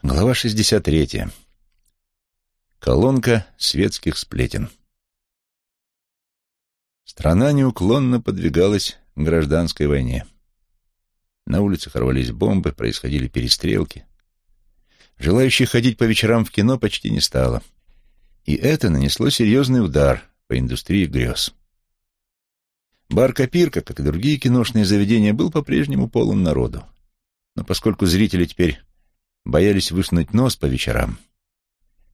Глава 63. Колонка светских сплетен. Страна неуклонно подвигалась к гражданской войне. На улицах рвались бомбы, происходили перестрелки. Желающих ходить по вечерам в кино почти не стало. И это нанесло серьезный удар по индустрии грез. Бар «Копирка», как и другие киношные заведения, был по-прежнему полон народу. Но поскольку зрители теперь боялись высунуть нос по вечерам.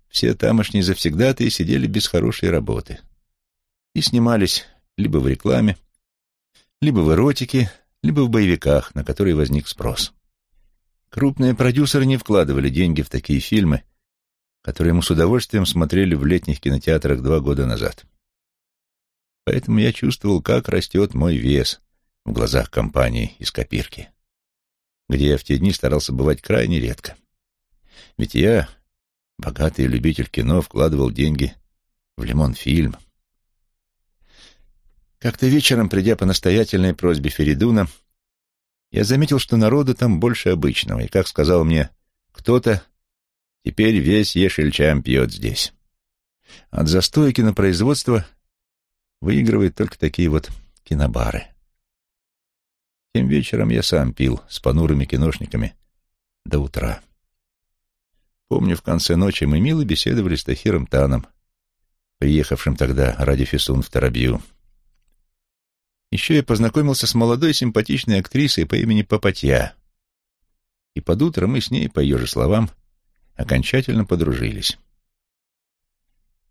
Все тамошние завсегдатые сидели без хорошей работы и снимались либо в рекламе, либо в эротике, либо в боевиках, на которые возник спрос. Крупные продюсеры не вкладывали деньги в такие фильмы, которые мы с удовольствием смотрели в летних кинотеатрах два года назад. Поэтому я чувствовал, как растет мой вес в глазах компании из копирки, где я в те дни старался бывать крайне редко. Ведь я, богатый любитель кино, вкладывал деньги в «Лимон-фильм». Как-то вечером, придя по настоятельной просьбе Феридуна, я заметил, что народу там больше обычного, и, как сказал мне кто-то, теперь весь Ешельчам пьет здесь. От застоя кинопроизводства выигрывают только такие вот кинобары. Тем вечером я сам пил с понурыми киношниками до утра. Помню, в конце ночи мы мило беседовали с Тахиром Таном, приехавшим тогда ради Фисун в Тарабью. Еще я познакомился с молодой симпатичной актрисой по имени Папатья. И под утро мы с ней, по ее же словам, окончательно подружились.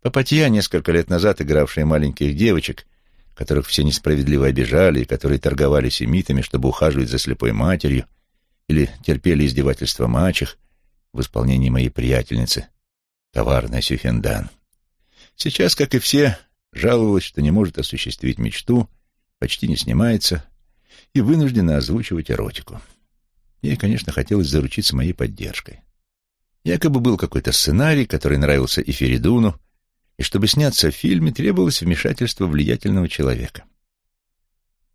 Папатья, несколько лет назад игравшая маленьких девочек, которых все несправедливо обижали и которые торговали семитами, чтобы ухаживать за слепой матерью, или терпели издевательства мачех, в исполнении моей приятельницы, коварная Сюхендан. Сейчас, как и все, жаловалась, что не может осуществить мечту, почти не снимается и вынуждена озвучивать эротику. Ей, конечно, хотелось заручиться моей поддержкой. Якобы был какой-то сценарий, который нравился и Феридуну, и чтобы сняться в фильме, требовалось вмешательство влиятельного человека.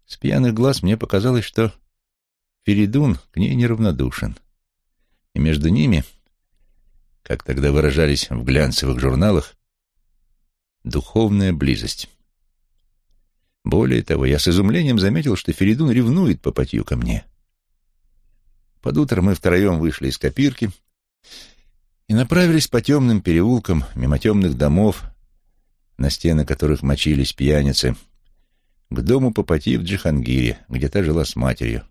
С пьяных глаз мне показалось, что Феридун к ней неравнодушен — и между ними, как тогда выражались в глянцевых журналах, духовная близость. Более того, я с изумлением заметил, что Феридун ревнует по потью ко мне. Под утро мы втроем вышли из копирки и направились по темным переулкам, мимо темных домов, на стены которых мочились пьяницы, к дому Папати в Джихангире, где та жила с матерью,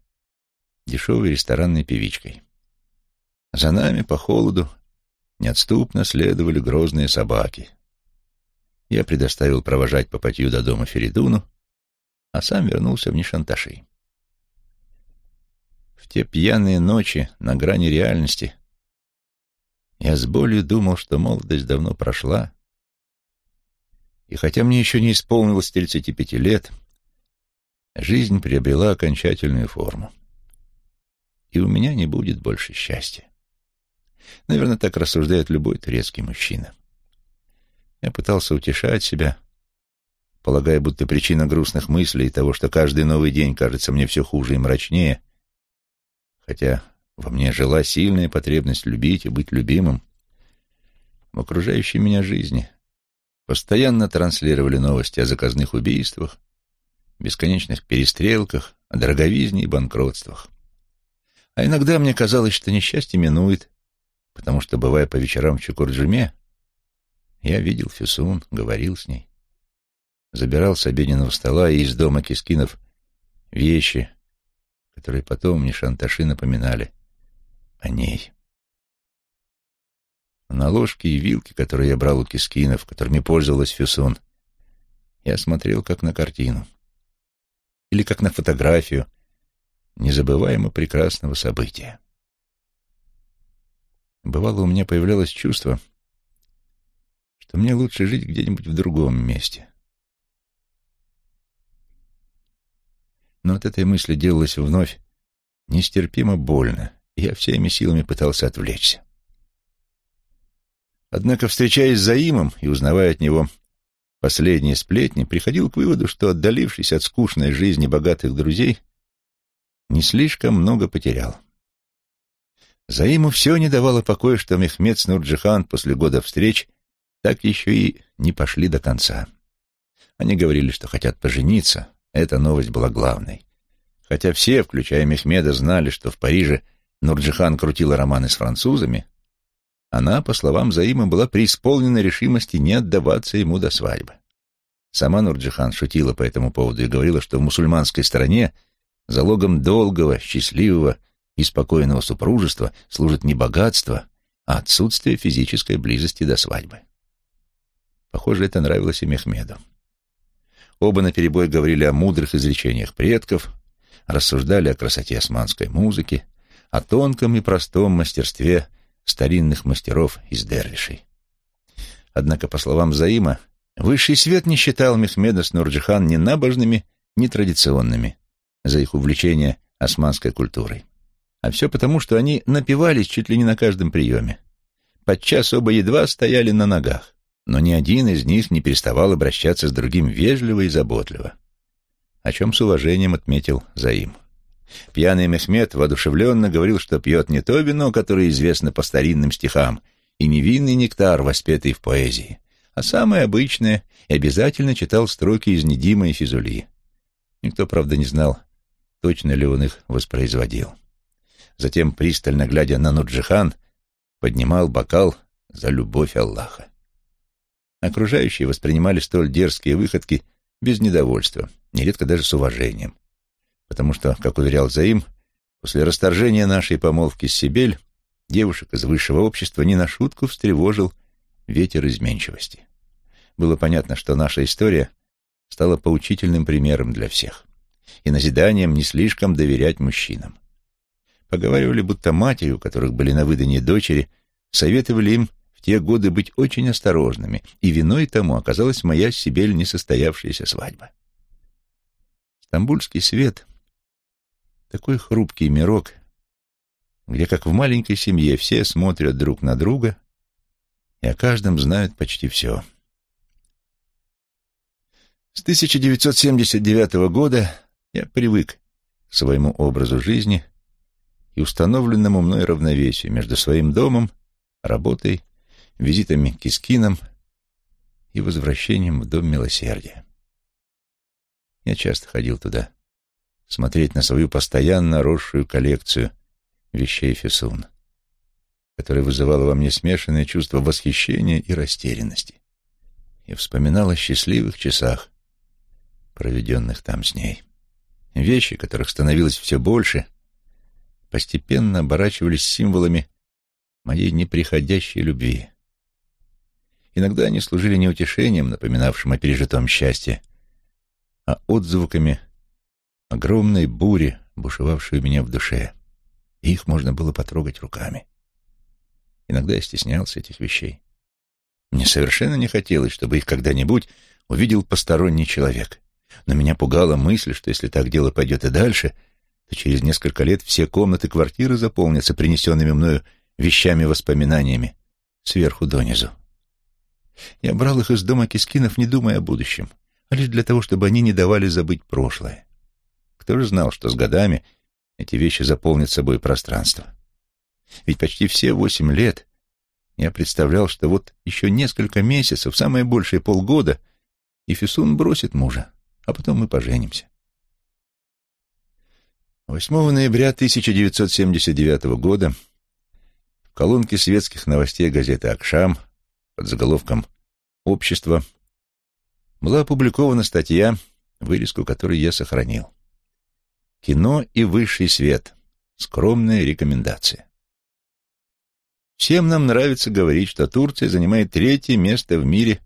дешевой ресторанной певичкой. За нами по холоду неотступно следовали грозные собаки. Я предоставил провожать Папатью до дома Феридуну, а сам вернулся в Нишанташи. В те пьяные ночи на грани реальности я с болью думал, что молодость давно прошла, и хотя мне еще не исполнилось 35 лет, жизнь приобрела окончательную форму, и у меня не будет больше счастья. Наверное, так рассуждает любой турецкий мужчина. Я пытался утешать себя, полагая, будто причина грустных мыслей и того, что каждый новый день кажется мне все хуже и мрачнее, хотя во мне жила сильная потребность любить и быть любимым, в окружающей меня жизни постоянно транслировали новости о заказных убийствах, бесконечных перестрелках, о дороговизне и банкротствах. А иногда мне казалось, что несчастье минует, потому что, бывая по вечерам в Чукурджуме, я видел Фюсун, говорил с ней, забирал с обеденного стола и из дома Кискинов вещи, которые потом в Нишанташи напоминали о ней. На ложки и вилки, которые я брал у Кискинов, которыми пользовалась Фюсун, я смотрел как на картину или как на фотографию незабываемо прекрасного события. Бывало, у меня появлялось чувство, что мне лучше жить где-нибудь в другом месте. Но от этой мысли делалось вновь нестерпимо больно, и я всеми силами пытался отвлечься. Однако, встречаясь с Заимом и узнавая от него последние сплетни, приходил к выводу, что, отдалившись от скучной жизни богатых друзей, не слишком много потерял. Заиму все не давало покоя, что Мехмед с Нурджихан после года встреч так еще и не пошли до конца. Они говорили, что хотят пожениться, эта новость была главной. Хотя все, включая Мехмеда, знали, что в Париже Нурджихан крутила романы с французами, она, по словам Заима, была преисполнена решимости не отдаваться ему до свадьбы. Сама Нурджихан шутила по этому поводу и говорила, что в мусульманской стране залогом долгого, счастливого и спокойного супружества служит не богатство, а отсутствие физической близости до свадьбы. Похоже, это нравилось и Мехмеду. Оба наперебой говорили о мудрых изречениях предков, рассуждали о красоте османской музыки, о тонком и простом мастерстве старинных мастеров из дервишей. Однако, по словам Заима, высший свет не считал Мехмеда с Нурджихан ни набожными, ни традиционными за их увлечение османской культурой. А все потому, что они напивались чуть ли не на каждом приеме. Подчас оба едва стояли на ногах, но ни один из них не переставал обращаться с другим вежливо и заботливо, о чем с уважением отметил Заим. Пьяный Мехмед воодушевленно говорил, что пьет не то вино, которое известно по старинным стихам, и невинный нектар, воспетый в поэзии, а самое обычное, и обязательно читал строки из Недима и Физули. Никто, правда, не знал, точно ли он их воспроизводил. Затем, пристально глядя на Нуджихан, поднимал бокал за любовь Аллаха. Окружающие воспринимали столь дерзкие выходки без недовольства, нередко даже с уважением потому что, как уверял Заим, после расторжения нашей помолвки с Сибель девушек из высшего общества не на шутку встревожил ветер изменчивости. Было понятно, что наша история стала поучительным примером для всех и назиданием не слишком доверять мужчинам. Поговаривали, будто матери, у которых были на выданье дочери, советовали им в те годы быть очень осторожными, и виной тому оказалась моя Сибель несостоявшаяся свадьба. Стамбульский свет такой хрупкий мирок, где, как в маленькой семье, все смотрят друг на друга и о каждом знают почти все. С 1979 года я привык к своему образу жизни и установленному мной равновесию между своим домом, работой, визитами к Искинам и возвращением в Дом Милосердия. Я часто ходил туда смотреть на свою постоянно росшую коллекцию вещей Фесун, которая вызывала во мне смешанное чувство восхищения и растерянности. Я вспоминал о счастливых часах, проведенных там с ней. Вещи, которых становилось все больше, постепенно оборачивались символами моей неприходящей любви. Иногда они служили не утешением, напоминавшим о пережитом счастье, а отзвуками огромной бури, бушевавшей у меня в душе. Их можно было потрогать руками. Иногда я стеснялся этих вещей. Мне совершенно не хотелось, чтобы их когда-нибудь увидел посторонний человек. Но меня пугала мысль, что если так дело пойдет и дальше, то через несколько лет все комнаты квартиры заполнятся принесенными мною вещами-воспоминаниями сверху донизу. Я брал их из дома Кискинов, не думая о будущем, а лишь для того, чтобы они не давали забыть прошлое. Кто же знал, что с годами эти вещи заполнят собой пространство? Ведь почти все восемь лет я представлял, что вот еще несколько месяцев, самое большее полгода, и Фисун бросит мужа, а потом мы поженимся. 8 ноября 1979 года в колонке светских новостей газеты «Акшам» под заголовком «Общество» была опубликована статья, вырезку которой я сохранил. Кино и высший свет. Скромная рекомендация. Всем нам нравится говорить, что Турция занимает третье место в мире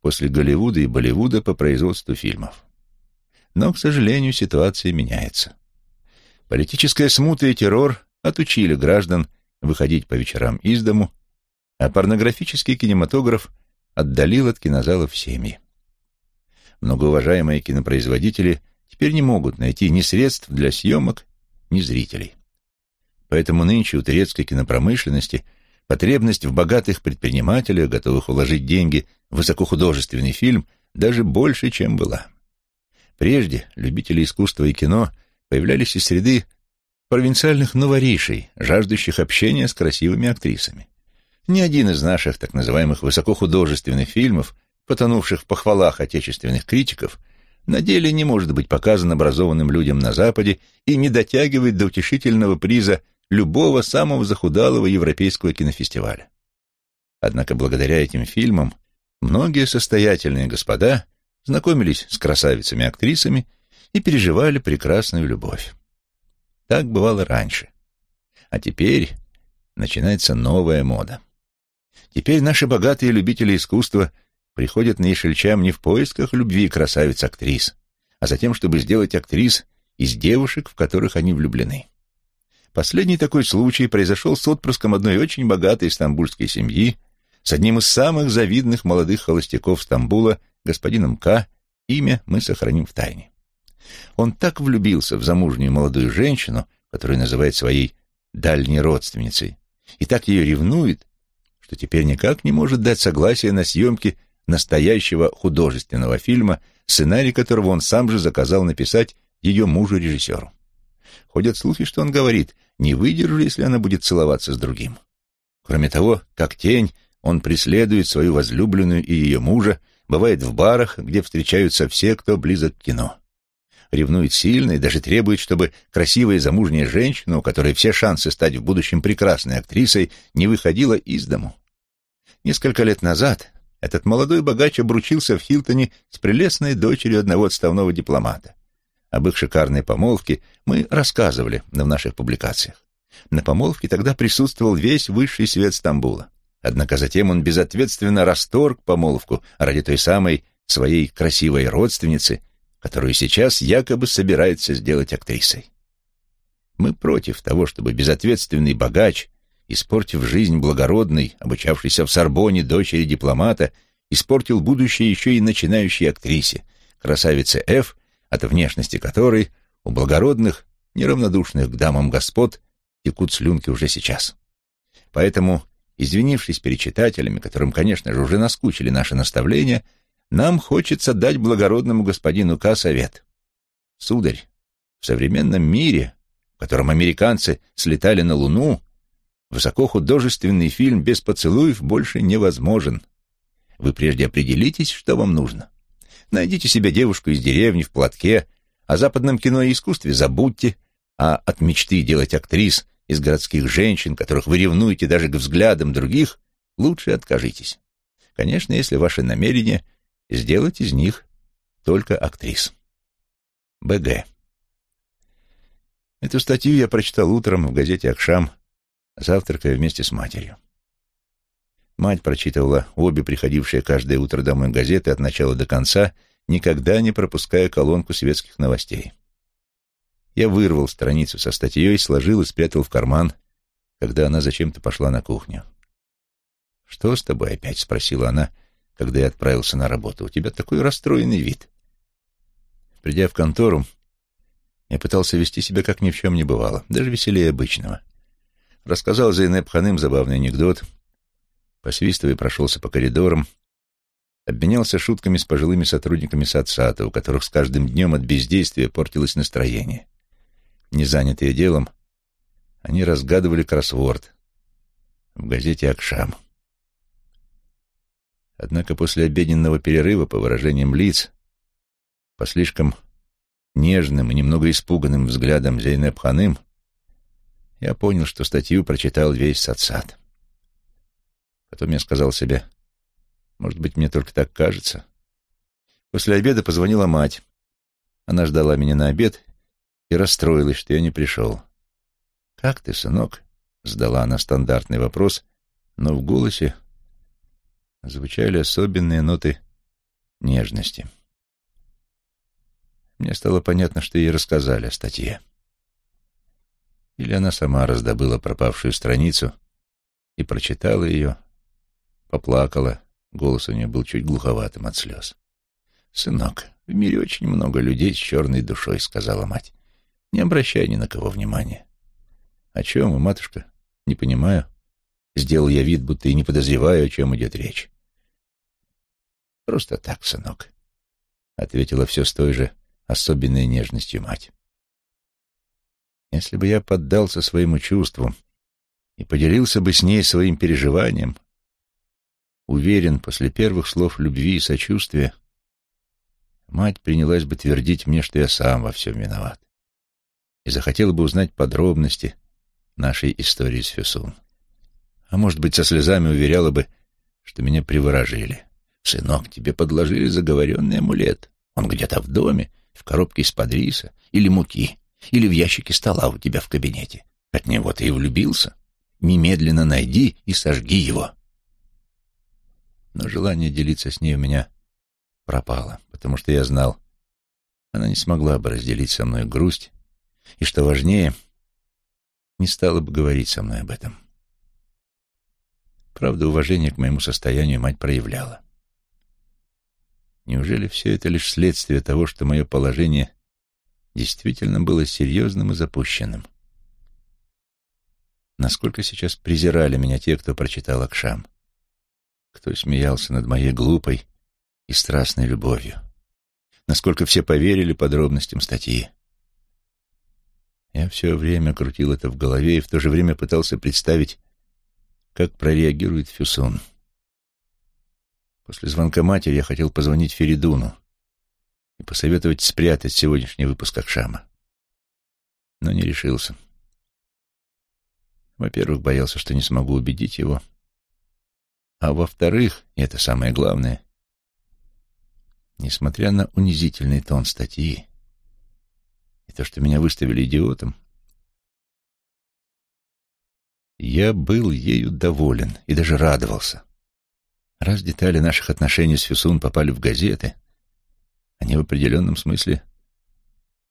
после Голливуда и Болливуда по производству фильмов. Но, к сожалению, ситуация меняется. Политическая смута и террор отучили граждан выходить по вечерам из дому, а порнографический кинематограф отдалил от кинозалов семьи. Многоуважаемые кинопроизводители – теперь не могут найти ни средств для съемок, ни зрителей. Поэтому нынче у турецкой кинопромышленности потребность в богатых предпринимателях, готовых уложить деньги в высокохудожественный фильм, даже больше, чем была. Прежде любители искусства и кино появлялись из среды провинциальных новоришей, жаждущих общения с красивыми актрисами. Ни один из наших так называемых высокохудожественных фильмов, потонувших в похвалах отечественных критиков, на деле не может быть показан образованным людям на Западе и не дотягивает до утешительного приза любого самого захудалого европейского кинофестиваля. Однако благодаря этим фильмам многие состоятельные господа знакомились с красавицами-актрисами и переживали прекрасную любовь. Так бывало раньше. А теперь начинается новая мода. Теперь наши богатые любители искусства приходят на Ишельчам не в поисках любви красавиц-актрис, а за тем, чтобы сделать актрис из девушек, в которых они влюблены. Последний такой случай произошел с отпрыском одной очень богатой стамбульской семьи, с одним из самых завидных молодых холостяков Стамбула, господином К, имя мы сохраним в тайне. Он так влюбился в замужнюю молодую женщину, которую называет своей дальней родственницей, и так ее ревнует, что теперь никак не может дать согласие на съемки настоящего художественного фильма, сценарий которого он сам же заказал написать ее мужу-режиссеру. Ходят слухи, что он говорит, не выдержу, если она будет целоваться с другим. Кроме того, как тень, он преследует свою возлюбленную и ее мужа, бывает в барах, где встречаются все, кто близок к кино. Ревнует сильно и даже требует, чтобы красивая замужняя женщина, у которой все шансы стать в будущем прекрасной актрисой, не выходила из дому. Несколько лет назад этот молодой богач обручился в Хилтоне с прелестной дочерью одного отставного дипломата. Об их шикарной помолвке мы рассказывали в наших публикациях. На помолвке тогда присутствовал весь высший свет Стамбула. Однако затем он безответственно расторг помолвку ради той самой своей красивой родственницы, которую сейчас якобы собирается сделать актрисой. Мы против того, чтобы безответственный богач, испортив жизнь благородной, обучавшейся в Сорбоне дочери дипломата, испортил будущее еще и начинающей актрисе, красавице Ф, от внешности которой у благородных, неравнодушных к дамам господ, текут слюнки уже сейчас. Поэтому Извинившись перед читателями, которым, конечно же, уже наскучили наши наставления, нам хочется дать благородному господину К. совет. Сударь, в современном мире, в котором американцы слетали на Луну, высокохудожественный фильм без поцелуев больше невозможен. Вы прежде определитесь, что вам нужно. Найдите себе девушку из деревни в платке, о западном кино и искусстве забудьте, а от мечты делать актрис из городских женщин, которых вы ревнуете даже к взглядам других, лучше откажитесь. Конечно, если ваше намерение сделать из них только актрис. БГ. Эту статью я прочитал утром в газете «Акшам», завтракая вместе с матерью. Мать прочитывала обе приходившие каждое утро домой газеты от начала до конца, никогда не пропуская колонку светских новостей. Я вырвал страницу со статьей, сложил и спрятал в карман, когда она зачем-то пошла на кухню. «Что с тобой опять?» — спросила она, когда я отправился на работу. «У тебя такой расстроенный вид». Придя в контору, я пытался вести себя, как ни в чем не бывало, даже веселее обычного. Рассказал Зейнеп Ханым забавный анекдот, посвистывая прошелся по коридорам, обменялся шутками с пожилыми сотрудниками Сатсата, у которых с каждым днем от бездействия портилось настроение не занятые делом, они разгадывали кроссворд в газете «Акшам». Однако после обеденного перерыва, по выражениям лиц, по слишком нежным и немного испуганным взглядом Зейнеп Ханым, я понял, что статью прочитал весь Сатсад. Потом я сказал себе, может быть, мне только так кажется. После обеда позвонила мать. Она ждала меня на обед и расстроилась, что я не пришел. «Как ты, сынок?» — задала она стандартный вопрос, но в голосе звучали особенные ноты нежности. Мне стало понятно, что ей рассказали о статье. Или она сама раздобыла пропавшую страницу и прочитала ее, поплакала, голос у нее был чуть глуховатым от слез. «Сынок, в мире очень много людей с черной душой», — сказала мать. Не обращай ни на кого внимания. О чем вы, матушка? Не понимаю. Сделал я вид, будто и не подозреваю, о чем идет речь. Просто так, сынок, — ответила все с той же особенной нежностью мать. Если бы я поддался своему чувству и поделился бы с ней своим переживанием, уверен, после первых слов любви и сочувствия, мать принялась бы твердить мне, что я сам во всем виноват, и захотела бы узнать подробности нашей истории с Фюсун. А может быть, со слезами уверяла бы, что меня приворожили. «Сынок, тебе подложили заговоренный амулет. Он где-то в доме, в коробке из-под риса или муки, или в ящике стола у тебя в кабинете. От него ты и влюбился. Немедленно найди и сожги его». Но желание делиться с ней у меня пропало, потому что я знал, она не смогла бы разделить со мной грусть, и, что важнее, не стала бы говорить со мной об этом. Правда, уважение к моему состоянию мать проявляла. Неужели все это лишь следствие того, что мое положение действительно было серьезным и запущенным? Насколько сейчас презирали меня те, кто прочитал Акшам, кто смеялся над моей глупой и страстной любовью, насколько все поверили подробностям статьи. Я все время крутил это в голове и в то же время пытался представить, как прореагирует Фюсон. После звонка матери я хотел позвонить Феридуну и посоветовать спрятать сегодняшний выпуск Акшама. Но не решился. Во-первых, боялся, что не смогу убедить его. А во-вторых, и это самое главное, несмотря на унизительный тон статьи и то, что меня выставили идиотом, я был ею доволен и даже радовался. Раз детали наших отношений с Фюсун попали в газеты, они в определенном смысле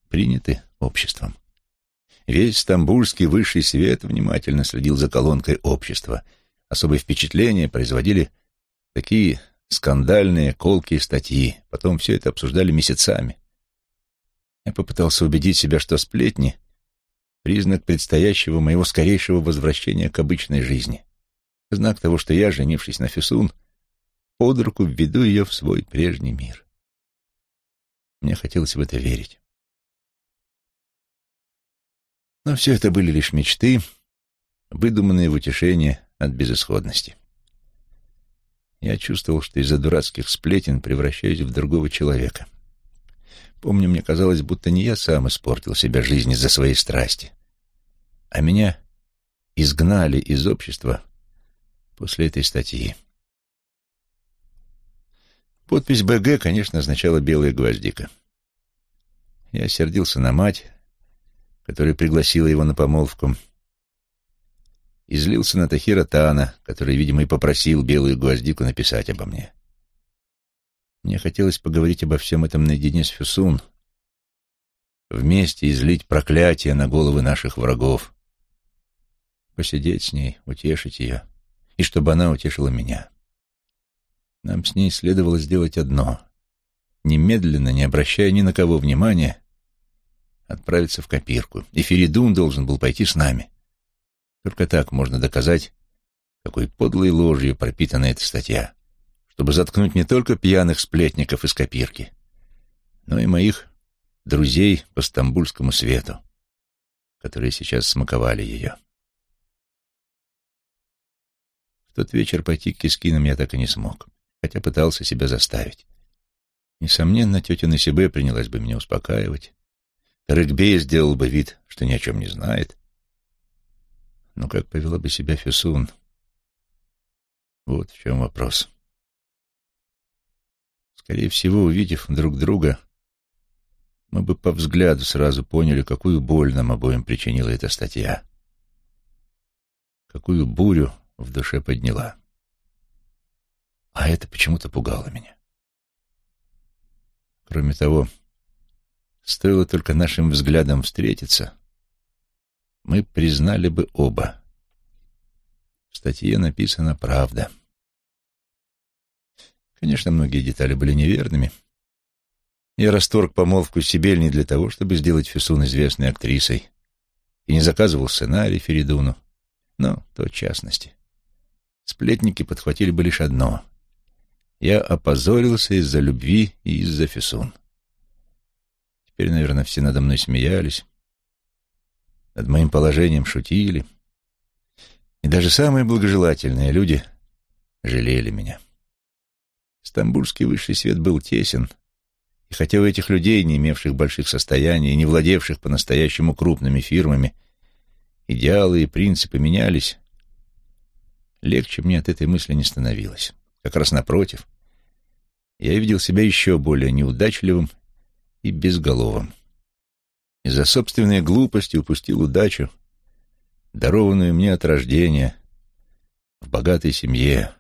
приняты обществом. Весь стамбульский высший свет внимательно следил за колонкой общества. Особое впечатление производили такие скандальные, колкие статьи. Потом все это обсуждали месяцами. Я попытался убедить себя, что сплетни — признак предстоящего моего скорейшего возвращения к обычной жизни. Знак того, что я, женившись на Фюсун, под руку введу ее в свой прежний мир. Мне хотелось в это верить. Но все это были лишь мечты, выдуманные в утешение от безысходности. Я чувствовал, что из-за дурацких сплетен превращаюсь в другого человека. Помню, мне казалось, будто не я сам испортил себя жизнь из-за своей страсти, а меня изгнали из общества после этой статьи. Подпись «БГ», конечно, означала «белая гвоздика». Я сердился на мать, которая пригласила его на помолвку, и злился на Тахира Тана, который, видимо, и попросил белую гвоздику написать обо мне. Мне хотелось поговорить обо всем этом наедине с Фюсун, вместе излить проклятие на головы наших врагов, посидеть с ней, утешить ее, и чтобы она утешила меня. Нам с ней следовало сделать одно — немедленно, не обращая ни на кого внимания, отправиться в копирку. И Феридун должен был пойти с нами. Только так можно доказать, какой подлой ложью пропитана эта статья, чтобы заткнуть не только пьяных сплетников из копирки, но и моих друзей по стамбульскому свету, которые сейчас смаковали ее. В тот вечер пойти к Кискинам я так и не смог хотя пытался себя заставить. Несомненно, тетя Насибе принялась бы меня успокаивать. Тарыкбей сделал бы вид, что ни о чем не знает. Но как повела бы себя Фюсун? Вот в чем вопрос. Скорее всего, увидев друг друга, мы бы по взгляду сразу поняли, какую боль нам обоим причинила эта статья. Какую бурю в душе подняла. А это почему-то пугало меня. Кроме того, стоило только нашим взглядам встретиться, мы признали бы оба. В статье написана правда. Конечно, многие детали были неверными. Я расторг помолвку с Сибель не для того, чтобы сделать Фисун известной актрисой, и не заказывал сценарий Феридуну, но то частности. Сплетники подхватили бы лишь одно я опозорился из-за любви и из-за Фессон. Теперь, наверное, все надо мной смеялись. Над моим положением шутили. И даже самые благожелательные люди жалели меня. Стамбульский высший свет был тесен, и хотя у этих людей, не имевших больших состояний и не владевших по-настоящему крупными фирмами, идеалы и принципы менялись, легче мне от этой мысли не становилось. Как раз напротив, я видел себя еще более неудачливым и безголовым. Из-за собственной глупости упустил удачу, дарованную мне от рождения, в богатой семье,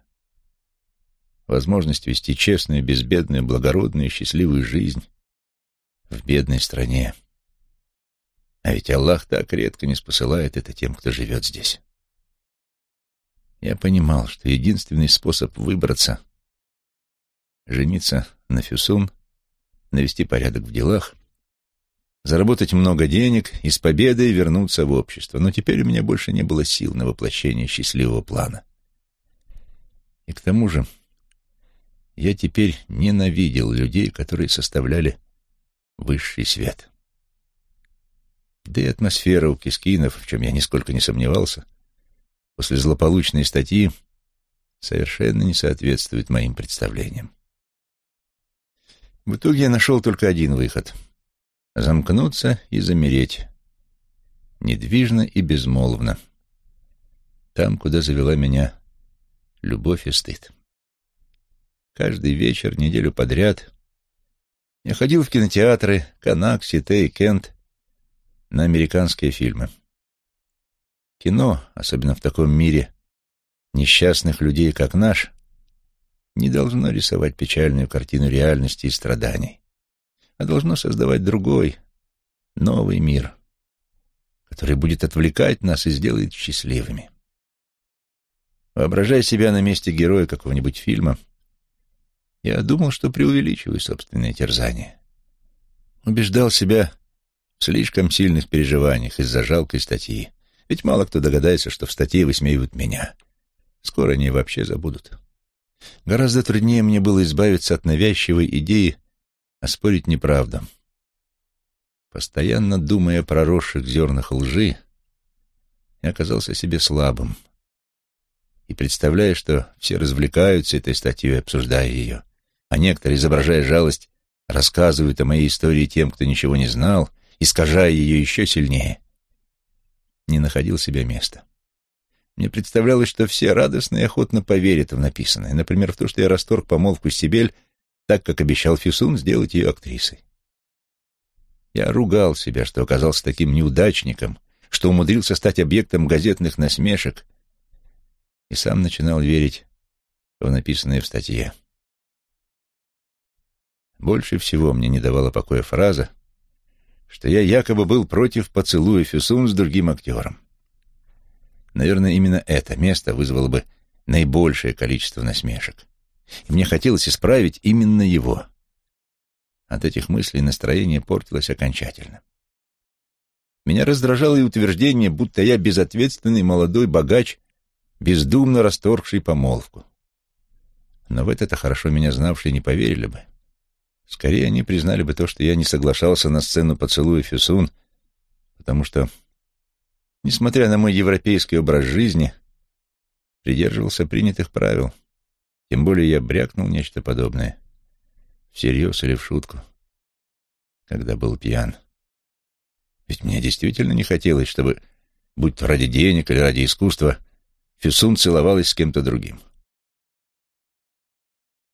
возможность вести честную, безбедную, благородную, счастливую жизнь в бедной стране. А ведь Аллах так редко не спосылает это тем, кто живет здесь. Я понимал, что единственный способ выбраться — жениться на Фюсун, навести порядок в делах, заработать много денег и с победой вернуться в общество. Но теперь у меня больше не было сил на воплощение счастливого плана. И к тому же я теперь ненавидел людей, которые составляли высший свет. Да и атмосфера у кискинов, в чем я нисколько не сомневался, после злополучной статьи совершенно не соответствует моим представлениям. В итоге я нашел только один выход — замкнуться и замереть, недвижно и безмолвно, там, куда завела меня любовь и стыд. Каждый вечер, неделю подряд, я ходил в кинотеатры Канак, Сите и Кент на американские фильмы. Кино, особенно в таком мире несчастных людей, как наш, не должно рисовать печальную картину реальности и страданий, а должно создавать другой, новый мир, который будет отвлекать нас и сделает счастливыми. Воображая себя на месте героя какого-нибудь фильма — я думал, что преувеличиваю собственные терзания. Убеждал себя в слишком сильных переживаниях из-за жалкой статьи. Ведь мало кто догадается, что в статье высмеивают меня. Скоро они вообще забудут. Гораздо труднее мне было избавиться от навязчивой идеи оспорить неправду. Постоянно думая о проросших зернах лжи, я оказался себе слабым. И представляя, что все развлекаются этой статьей, обсуждая ее, а некоторые, изображая жалость, рассказывают о моей истории тем, кто ничего не знал, искажая ее еще сильнее, не находил себе места. Мне представлялось, что все радостно и охотно поверят в написанное, например, в то, что я расторг помолвку с Сибель, так как обещал Фисун сделать ее актрисой. Я ругал себя, что оказался таким неудачником, что умудрился стать объектом газетных насмешек, и сам начинал верить в написанное в статье. Больше всего мне не давала покоя фраза, что я якобы был против поцелуя Фюсун с другим актером. Наверное, именно это место вызвало бы наибольшее количество насмешек. И мне хотелось исправить именно его. От этих мыслей настроение портилось окончательно. Меня раздражало и утверждение, будто я безответственный молодой богач, бездумно расторгший помолвку. Но в это-то хорошо меня знавшие не поверили бы. Скорее, они признали бы то, что я не соглашался на сцену поцелуя Фюсун, потому что, несмотря на мой европейский образ жизни, придерживался принятых правил. Тем более я брякнул нечто подобное, всерьез или в шутку, когда был пьян. Ведь мне действительно не хотелось, чтобы, будь то ради денег или ради искусства, Фюсун целовалась с кем-то другим.